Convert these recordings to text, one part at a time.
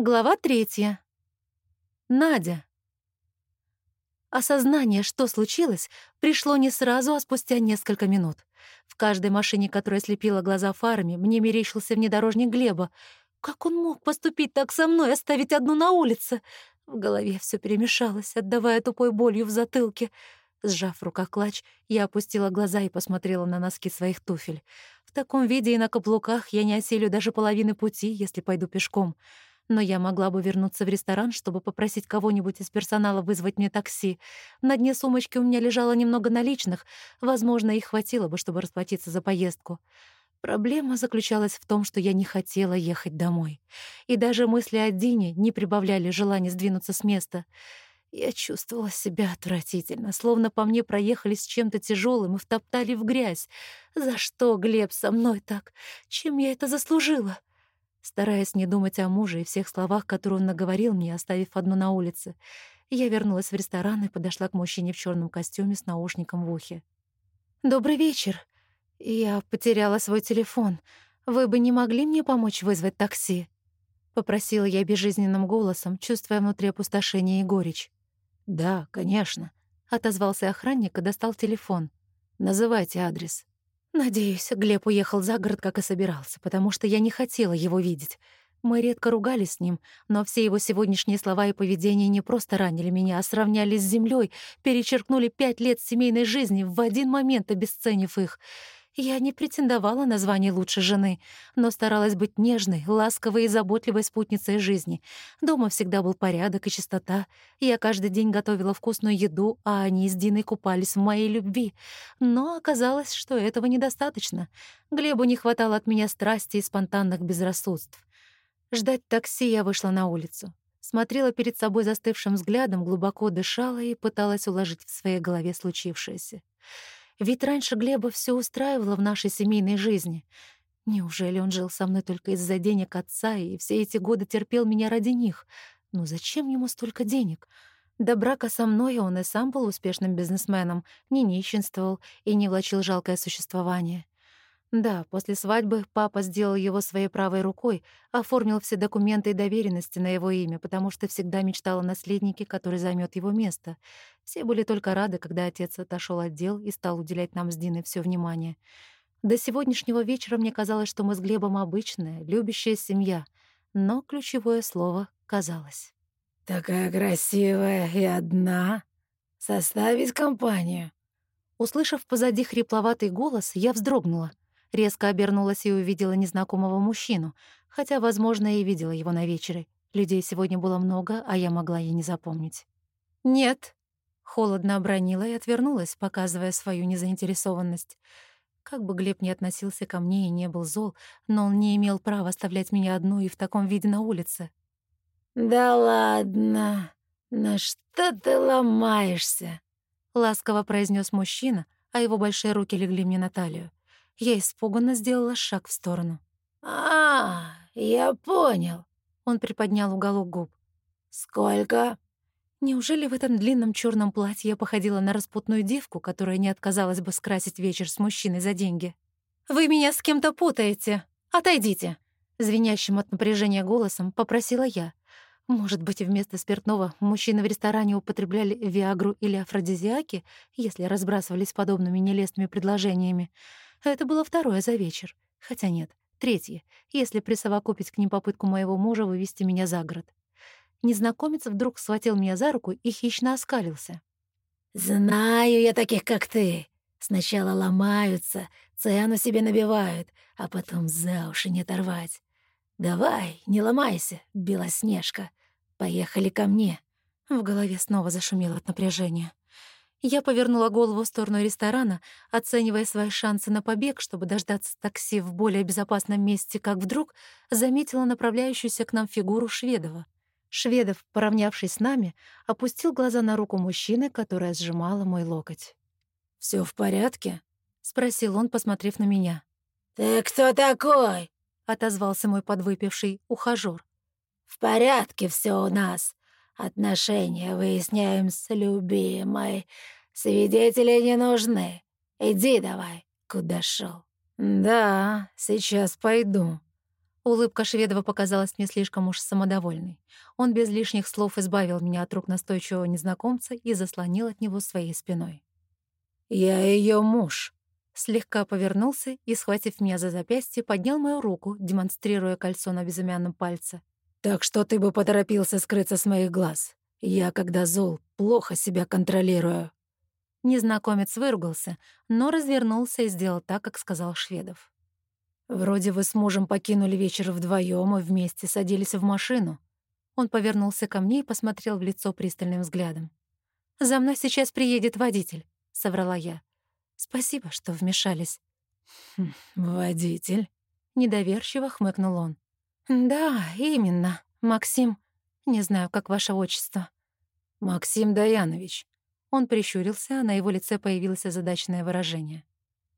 Глава третья. Надя. Осознание, что случилось, пришло не сразу, а спустя несколько минут. В каждой машине, которая слепила глаза фарами, мне мерещился внедорожник Глеба. Как он мог поступить так со мной, оставить одну на улице? В голове все перемешалось, отдавая тупой болью в затылке. Сжав в руках клатч, я опустила глаза и посмотрела на носки своих туфель. В таком виде и на каблуках я не осилю даже половины пути, если пойду пешком но я могла бы вернуться в ресторан, чтобы попросить кого-нибудь из персонала вызвать мне такси. На дне сумочки у меня лежало немного наличных, возможно, их хватило бы, чтобы расплатиться за поездку. Проблема заключалась в том, что я не хотела ехать домой. И даже мысли о Дине не прибавляли желания сдвинуться с места. Я чувствовала себя отвратительно, словно по мне проехались чем-то тяжелым и втоптали в грязь. За что Глеб со мной так? Чем я это заслужила? Стараясь не думать о муже и всех словах, которые он наговорил мне, оставив одну на улице, я вернулась в ресторан и подошла к мужчине в черном костюме с наушником в ухе. «Добрый вечер. Я потеряла свой телефон. Вы бы не могли мне помочь вызвать такси?» Попросила я безжизненным голосом, чувствуя внутри опустошение и горечь. «Да, конечно», — отозвался охранник и достал телефон. «Называйте адрес». Надеюсь, Глеб уехал за город, как и собирался, потому что я не хотела его видеть. Мы редко ругались с ним, но все его сегодняшние слова и поведение не просто ранили меня, а сравнялись с землей, перечеркнули пять лет семейной жизни, в один момент обесценив их — я не претендовала на звание лучшей жены, но старалась быть нежной, ласковой и заботливой спутницей жизни. Дома всегда был порядок и чистота. Я каждый день готовила вкусную еду, а они с Диной купались в моей любви. Но оказалось, что этого недостаточно. Глебу не хватало от меня страсти и спонтанных безрассудств. Ждать такси я вышла на улицу. Смотрела перед собой застывшим взглядом, глубоко дышала и пыталась уложить в своей голове случившееся. Ведь раньше Глеба все устраивало в нашей семейной жизни. Неужели он жил со мной только из-за денег отца и все эти годы терпел меня ради них? Ну зачем ему столько денег? До брака со мной он и сам был успешным бизнесменом, не нищенствовал и не влачил жалкое существование. Да, после свадьбы папа сделал его своей правой рукой, оформил все документы и доверенности на его имя, потому что всегда мечтал о наследнике, который займет его место. Все были только рады, когда отец отошел от дел и стал уделять нам с Диной все внимание. До сегодняшнего вечера мне казалось, что мы с Глебом обычная, любящая семья, но ключевое слово «казалось». «Такая красивая и одна. Составить компанию». Услышав позади хрипловатый голос, я вздрогнула. Резко обернулась и увидела незнакомого мужчину, хотя, возможно, и видела его на вечере. Людей сегодня было много, а я могла и не запомнить. «Нет», — холодно обронила и отвернулась, показывая свою незаинтересованность. Как бы Глеб ни относился ко мне и не был зол, но он не имел права оставлять меня одну и в таком виде на улице. «Да ладно, на что ты ломаешься?» — ласково произнес мужчина, а его большие руки легли мне на талию. Я испуганно сделала шаг в сторону. «А, я понял». Он приподнял уголок губ. «Сколько?» Неужели в этом длинном черном платье я походила на распутную девку, которая не отказалась бы скрасить вечер с мужчиной за деньги? «Вы меня с кем-то путаете! Отойдите!» Звенящим от напряжения голосом попросила я. Может быть, вместо спиртного мужчины в ресторане употребляли виагру или афродизиаки, если разбрасывались подобными нелестными предложениями. Это было второе за вечер. Хотя нет, третье, если присовокупить к ним попытку моего мужа вывести меня за город. Незнакомец вдруг схватил меня за руку и хищно оскалился. «Знаю я таких, как ты. Сначала ломаются, цену себе набивают, а потом за уши не оторвать. Давай, не ломайся, Белоснежка. Поехали ко мне». В голове снова зашумело от напряжения. Я повернула голову в сторону ресторана, оценивая свои шансы на побег, чтобы дождаться такси в более безопасном месте, как вдруг заметила направляющуюся к нам фигуру Шведова. Шведов, поравнявшись с нами, опустил глаза на руку мужчины, которая сжимала мой локоть. Все в порядке?» — спросил он, посмотрев на меня. «Ты кто такой?» — отозвался мой подвыпивший ухажёр. «В порядке все у нас. Отношения выясняем с любимой. Свидетели не нужны. Иди давай, куда шел. Да, сейчас пойду. Улыбка Шведова показалась мне слишком уж самодовольной. Он без лишних слов избавил меня от рук настойчивого незнакомца и заслонил от него своей спиной. «Я ее муж», слегка повернулся и, схватив меня за запястье, поднял мою руку, демонстрируя кольцо на безымянном пальце. «Так что ты бы поторопился скрыться с моих глаз. Я, когда зол, плохо себя контролирую». Незнакомец выругался, но развернулся и сделал так, как сказал Шведов. «Вроде вы с мужем покинули вечер вдвоем и вместе садились в машину». Он повернулся ко мне и посмотрел в лицо пристальным взглядом. «За мной сейчас приедет водитель», — соврала я. «Спасибо, что вмешались». Хм, «Водитель?» — недоверчиво хмыкнул он. «Да, именно. Максим. Не знаю, как ваше отчество». «Максим Даянович». Он прищурился, а на его лице появилось озадаченное выражение.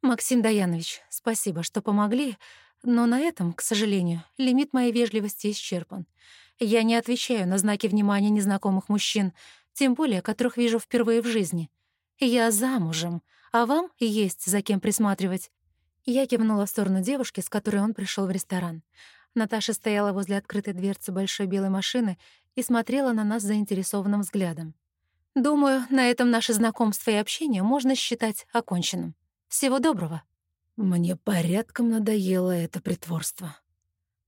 «Максим Даянович, спасибо, что помогли, но на этом, к сожалению, лимит моей вежливости исчерпан. Я не отвечаю на знаки внимания незнакомых мужчин, тем более, которых вижу впервые в жизни. Я замужем, а вам есть за кем присматривать». Я кивнула в сторону девушки, с которой он пришел в ресторан. Наташа стояла возле открытой дверцы большой белой машины и смотрела на нас заинтересованным взглядом. «Думаю, на этом наше знакомство и общение можно считать оконченным». Всего доброго». «Мне порядком надоело это притворство».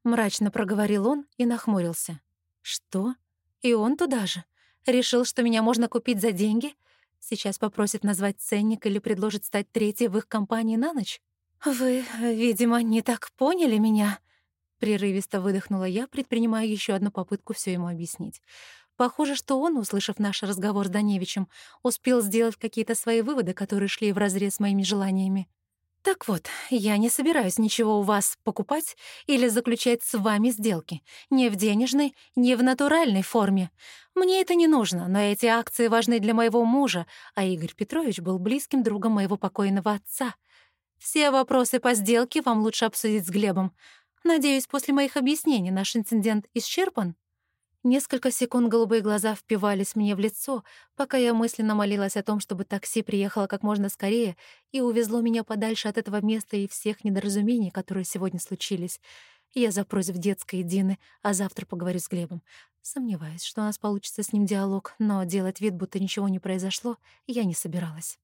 Мрачно проговорил он и нахмурился. «Что? И он туда же? Решил, что меня можно купить за деньги? Сейчас попросит назвать ценник или предложит стать третьей в их компании на ночь? Вы, видимо, не так поняли меня». Прерывисто выдохнула я, предпринимая еще одну попытку все ему объяснить. Похоже, что он, услышав наш разговор с Даневичем, успел сделать какие-то свои выводы, которые шли вразрез с моими желаниями. Так вот, я не собираюсь ничего у вас покупать или заключать с вами сделки. Ни в денежной, ни в натуральной форме. Мне это не нужно, но эти акции важны для моего мужа, а Игорь Петрович был близким другом моего покойного отца. Все вопросы по сделке вам лучше обсудить с Глебом. Надеюсь, после моих объяснений наш инцидент исчерпан? Несколько секунд голубые глаза впивались мне в лицо, пока я мысленно молилась о том, чтобы такси приехало как можно скорее и увезло меня подальше от этого места и всех недоразумений, которые сегодня случились. Я запрусь в детской Дины, а завтра поговорю с Глебом. Сомневаюсь, что у нас получится с ним диалог, но делать вид, будто ничего не произошло, я не собиралась.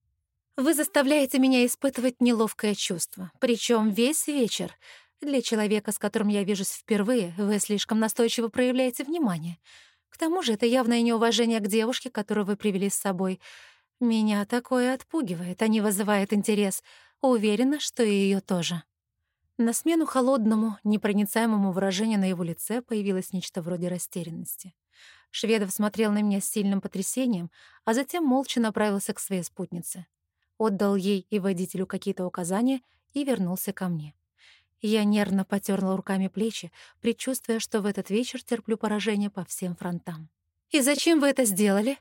«Вы заставляете меня испытывать неловкое чувство, причем весь вечер. Для человека, с которым я вижусь впервые, вы слишком настойчиво проявляете внимание. К тому же это явное неуважение к девушке, которую вы привели с собой. Меня такое отпугивает, а не вызывает интерес. Уверена, что и ее тоже». На смену холодному, непроницаемому выражению на его лице появилось нечто вроде растерянности. Шведов смотрел на меня с сильным потрясением, а затем молча направился к своей спутнице. Отдал ей и водителю какие-то указания и вернулся ко мне. Я нервно потерла руками плечи, предчувствуя, что в этот вечер терплю поражение по всем фронтам. «И зачем вы это сделали?»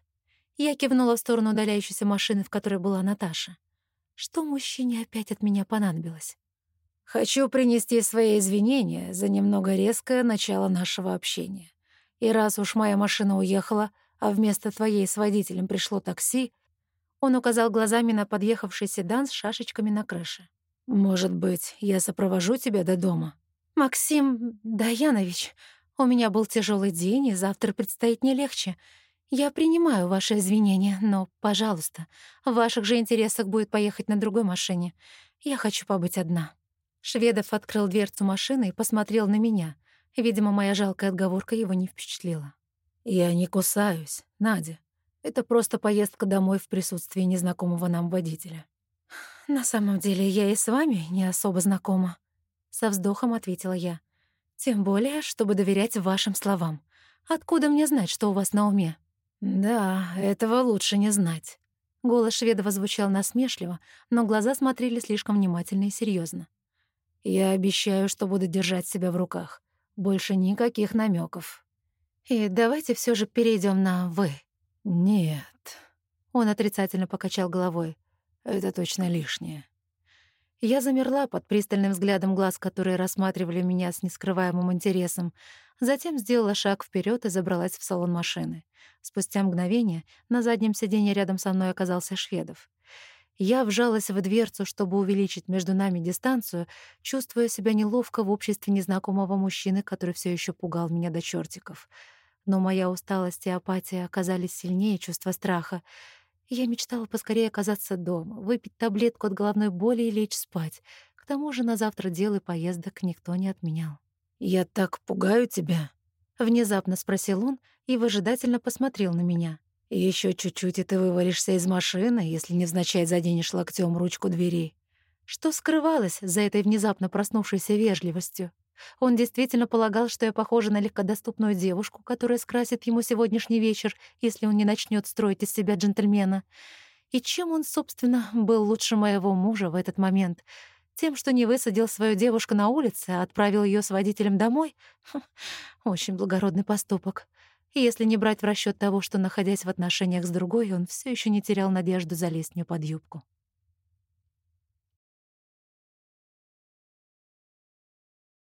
Я кивнула в сторону удаляющейся машины, в которой была Наташа. Что мужчине опять от меня понадобилось? «Хочу принести свои извинения за немного резкое начало нашего общения. И раз уж моя машина уехала, а вместо твоей с водителем пришло такси...» Он указал глазами на подъехавший седан с шашечками на крыше. «Может быть, я сопровожу тебя до дома?» «Максим Даянович, у меня был тяжелый день, и завтра предстоит не легче. Я принимаю ваши извинения, но, пожалуйста, в ваших же интересах будет поехать на другой машине. Я хочу побыть одна». Шведов открыл дверцу машины и посмотрел на меня. Видимо, моя жалкая отговорка его не впечатлила. «Я не кусаюсь, Надя. Это просто поездка домой в присутствии незнакомого нам водителя». «На самом деле я и с вами не особо знакома», — со вздохом ответила я. «Тем более, чтобы доверять вашим словам. Откуда мне знать, что у вас на уме?» «Да, этого лучше не знать». Голос Шведова звучал насмешливо, но глаза смотрели слишком внимательно и серьезно. «Я обещаю, что буду держать себя в руках. Больше никаких намеков. И давайте все же перейдем на «вы». «Нет». Он отрицательно покачал головой. Это точно лишнее. Я замерла под пристальным взглядом глаз, которые рассматривали меня с нескрываемым интересом. Затем сделала шаг вперед и забралась в салон машины. Спустя мгновение на заднем сиденье рядом со мной оказался Шведов. Я вжалась в дверцу, чтобы увеличить между нами дистанцию, чувствуя себя неловко в обществе незнакомого мужчины, который все еще пугал меня до чертиков. Но моя усталость и апатия оказались сильнее чувства страха. Я мечтала поскорее оказаться дома, выпить таблетку от головной боли и лечь спать. К тому же на завтра дел и поездок никто не отменял. «Я так пугаю тебя?» — внезапно спросил он и выжидательно посмотрел на меня. Еще чуть-чуть, и ты вывалишься из машины, если невзначай заденешь локтем ручку двери. Что скрывалось за этой внезапно проснувшейся вежливостью? Он действительно полагал, что я похожа на легкодоступную девушку, которая скрасит ему сегодняшний вечер, если он не начнет строить из себя джентльмена. И чем он, собственно, был лучше моего мужа в этот момент? Тем, что не высадил свою девушку на улице, а отправил ее с водителем домой? Хм, очень благородный поступок. И если не брать в расчет того, что, находясь в отношениях с другой, он все еще не терял надежду залезть мне под юбку.